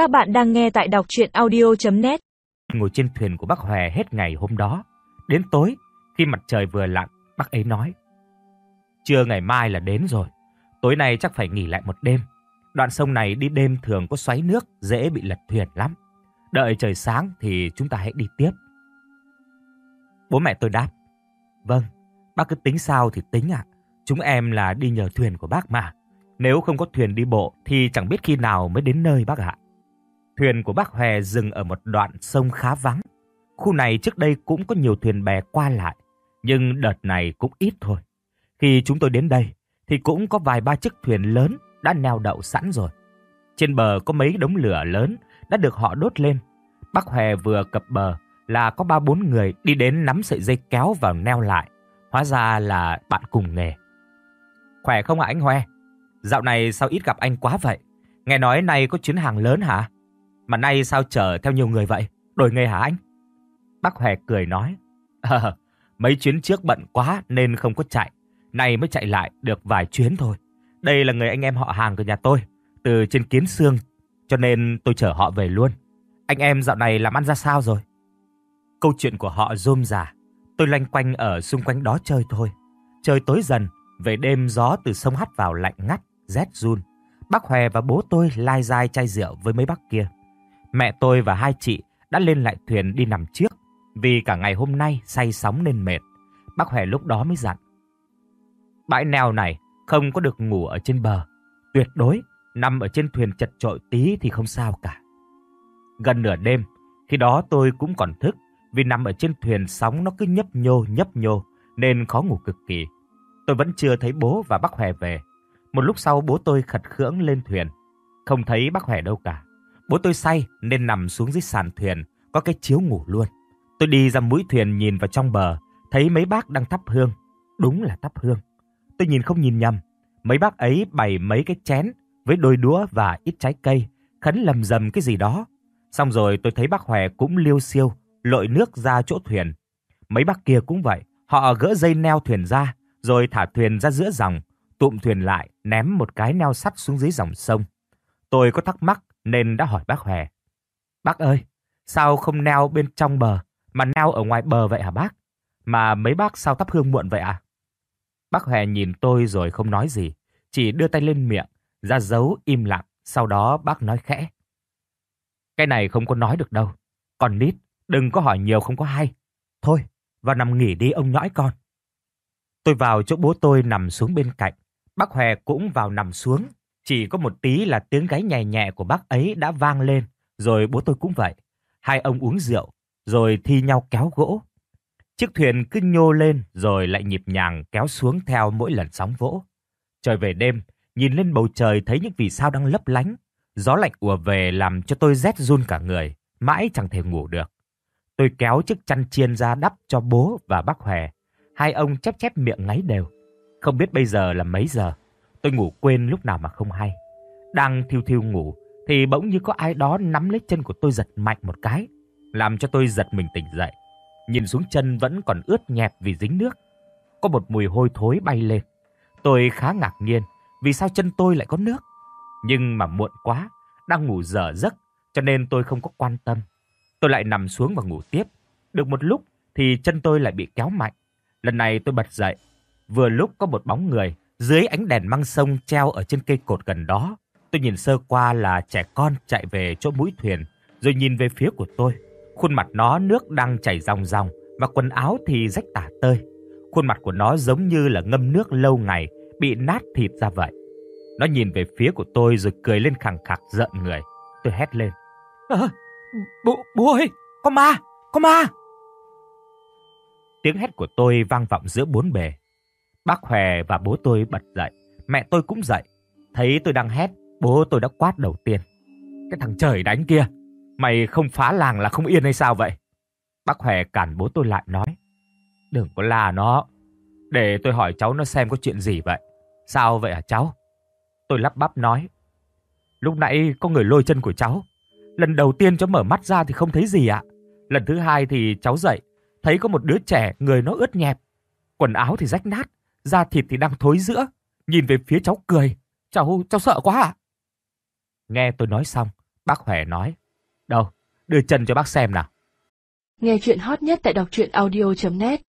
Các bạn đang nghe tại đọc audio net Ngồi trên thuyền của bác Hoè hết ngày hôm đó, đến tối khi mặt trời vừa lặn, bác ấy nói: "Trưa ngày mai là đến rồi, tối nay chắc phải nghỉ lại một đêm. Đoạn sông này đi đêm thường có xoáy nước, dễ bị lật thuyền lắm. Đợi trời sáng thì chúng ta hãy đi tiếp." Bố mẹ tôi đáp: "Vâng, bác cứ tính sao thì tính ạ. Chúng em là đi nhờ thuyền của bác mà." Nếu không có thuyền đi bộ thì chẳng biết khi nào mới đến nơi bác ạ. Thuyền của bác hoè dừng ở một đoạn sông khá vắng. Khu này trước đây cũng có nhiều thuyền bè qua lại, nhưng đợt này cũng ít thôi. Khi chúng tôi đến đây thì cũng có vài ba chiếc thuyền lớn đã neo đậu sẵn rồi. Trên bờ có mấy đống lửa lớn đã được họ đốt lên. Bác hoè vừa cập bờ là có ba bốn người đi đến nắm sợi dây kéo vào neo lại. Hóa ra là bạn cùng nghề. Khỏe không ạ anh hoè. Dạo này sao ít gặp anh quá vậy? Nghe nói nay có chuyến hàng lớn hả? Mà nay sao chờ theo nhiều người vậy? Đổi nghề hả anh? Bác Hòe cười nói. Ờ, mấy chuyến trước bận quá nên không có chạy. Nay mới chạy lại được vài chuyến thôi. Đây là người anh em họ hàng của nhà tôi. Từ trên kiến xương. Cho nên tôi chở họ về luôn. Anh em dạo này làm ăn ra sao rồi? Câu chuyện của họ rôm rả. Tôi loanh quanh ở xung quanh đó chơi thôi. Trời tối dần, về đêm gió từ sông hắt vào lạnh ngắt, rét run. Bác Hòe và bố tôi lai dai chai rượu với mấy bác kia mẹ tôi và hai chị đã lên lại thuyền đi nằm trước vì cả ngày hôm nay say sóng nên mệt. Bác Hòe lúc đó mới dặn. Bãi neo này không có được ngủ ở trên bờ. Tuyệt đối, nằm ở trên thuyền chật trội tí thì không sao cả. Gần nửa đêm, khi đó tôi cũng còn thức vì nằm ở trên thuyền sóng nó cứ nhấp nhô nhấp nhô nên khó ngủ cực kỳ. Tôi vẫn chưa thấy bố và bác Hòe về. Một lúc sau bố tôi khật khưỡng lên thuyền, không thấy bác Hòe đâu cả. Bố tôi say nên nằm xuống dưới sàn thuyền, có cái chiếu ngủ luôn. Tôi đi ra mũi thuyền nhìn vào trong bờ, thấy mấy bác đang thắp hương. Đúng là thắp hương. Tôi nhìn không nhìn nhầm, mấy bác ấy bày mấy cái chén với đôi đũa và ít trái cây, khấn lầm rầm cái gì đó. Xong rồi tôi thấy bác Hòe cũng liêu siêu, lội nước ra chỗ thuyền. Mấy bác kia cũng vậy, họ gỡ dây neo thuyền ra, rồi thả thuyền ra giữa dòng, tụm thuyền lại, ném một cái neo sắt xuống dưới dòng sông. Tôi có thắc mắc nên đã hỏi bác Hòe. Bác ơi, sao không neo bên trong bờ mà neo ở ngoài bờ vậy hả bác? Mà mấy bác sao thắp hương muộn vậy ạ? À? Bác Hòe nhìn tôi rồi không nói gì, chỉ đưa tay lên miệng, ra dấu im lặng, sau đó bác nói khẽ. Cái này không có nói được đâu, còn nít, đừng có hỏi nhiều không có hay. Thôi, vào nằm nghỉ đi ông nhõi con. Tôi vào chỗ bố tôi nằm xuống bên cạnh, bác Hòe cũng vào nằm xuống chỉ có một tí là tiếng gáy nhẹ nhẹ của bác ấy đã vang lên, rồi bố tôi cũng vậy. Hai ông uống rượu, rồi thi nhau kéo gỗ. Chiếc thuyền cứ nhô lên rồi lại nhịp nhàng kéo xuống theo mỗi lần sóng vỗ. Trời về đêm, nhìn lên bầu trời thấy những vì sao đang lấp lánh. Gió lạnh ùa về làm cho tôi rét run cả người, mãi chẳng thể ngủ được. Tôi kéo chiếc chăn chiên ra đắp cho bố và bác Hòe. Hai ông chép chép miệng ngáy đều. Không biết bây giờ là mấy giờ. Tôi ngủ quên lúc nào mà không hay. Đang thiêu thiêu ngủ thì bỗng như có ai đó nắm lấy chân của tôi giật mạnh một cái, làm cho tôi giật mình tỉnh dậy. Nhìn xuống chân vẫn còn ướt nhẹp vì dính nước. Có một mùi hôi thối bay lên. Tôi khá ngạc nhiên vì sao chân tôi lại có nước. Nhưng mà muộn quá, đang ngủ dở giấc cho nên tôi không có quan tâm. Tôi lại nằm xuống và ngủ tiếp. Được một lúc thì chân tôi lại bị kéo mạnh. Lần này tôi bật dậy. Vừa lúc có một bóng người dưới ánh đèn măng sông treo ở trên cây cột gần đó, tôi nhìn sơ qua là trẻ con chạy về chỗ mũi thuyền, rồi nhìn về phía của tôi. Khuôn mặt nó nước đang chảy ròng ròng và quần áo thì rách tả tơi. Khuôn mặt của nó giống như là ngâm nước lâu ngày, bị nát thịt ra vậy. Nó nhìn về phía của tôi rồi cười lên khẳng khạc giận người. Tôi hét lên. À, bố, bố ơi, có ma, có ma. Tiếng hét của tôi vang vọng giữa bốn bề. Bác Hòe và bố tôi bật dậy, mẹ tôi cũng dậy. Thấy tôi đang hét, bố tôi đã quát đầu tiên. Cái thằng trời đánh kia, mày không phá làng là không yên hay sao vậy? Bác Hòe cản bố tôi lại nói. Đừng có la nó, để tôi hỏi cháu nó xem có chuyện gì vậy. Sao vậy hả cháu? Tôi lắp bắp nói. Lúc nãy có người lôi chân của cháu. Lần đầu tiên cháu mở mắt ra thì không thấy gì ạ. Lần thứ hai thì cháu dậy, thấy có một đứa trẻ người nó ướt nhẹp, quần áo thì rách nát, da thịt thì đang thối giữa, nhìn về phía cháu cười. Cháu, cháu sợ quá à? Nghe tôi nói xong, bác Hòe nói. Đâu, đưa chân cho bác xem nào. Nghe chuyện hot nhất tại đọc audio.net